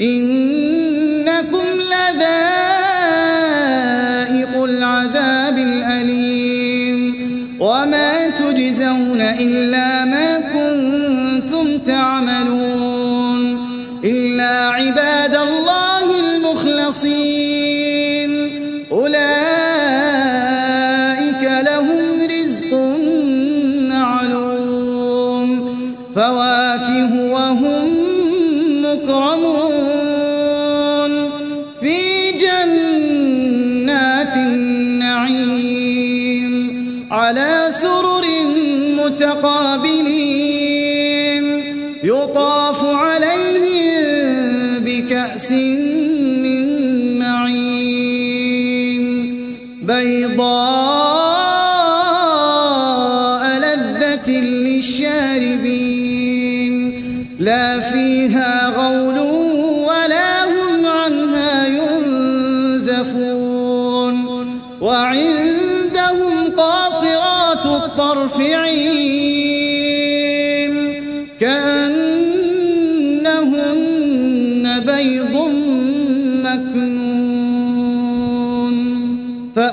إن على سرر متقابلين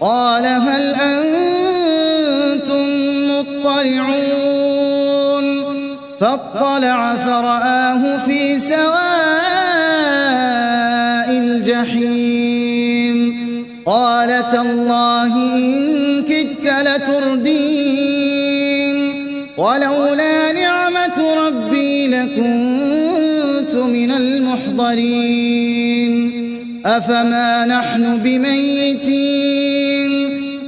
قال هل أنتم مطلعون فاطلع فرآه في سواء الجحيم قال تالله إن كدت لتردين ولولا نعمة ربي لكنت من المحضرين أفما نحن بميتين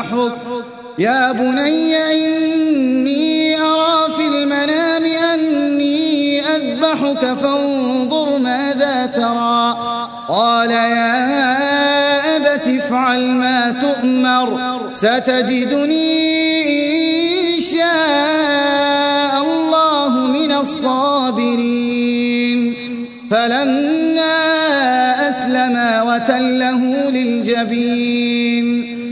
أذبحك يا بني إني أرى في المنام أني أذبحك فانظر ماذا ترى. قال يا أبت افعل ما تؤمر ستجدني إن شاء الله من الصابرين. فلما أسلما وتله للجبين.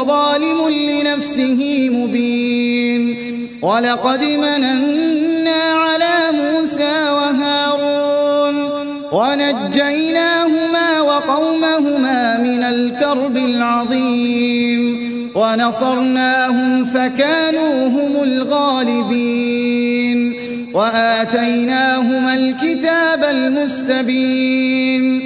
وظالم لنفسه مبين. ولقد مننا على موسى وهارون. ونجيناهما وقومهما من الكرب العظيم. ونصرناهم فكانوا هم الغالبين. وآتيناهما الكتاب المستبين.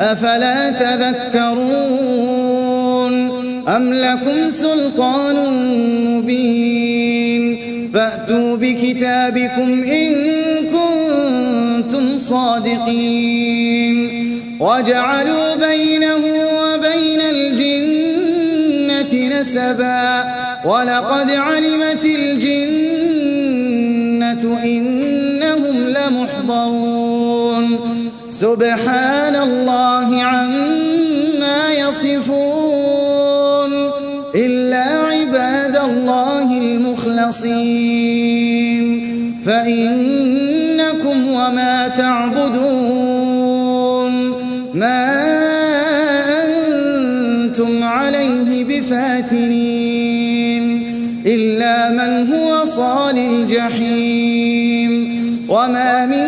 أفلا تذكرون أم لكم سلطان مبين فأتوا بكتابكم إن كنتم صادقين وجعلوا بينه وبين الجنة نسبا ولقد علمت الجنة إنهم لمحضرون سبحان الله عما يصفون إلا عباد الله المخلصين. فإنكم وما تعبدون. ما أنتم عليه بفاتنين. إلا من هو صال الجحيم. وما له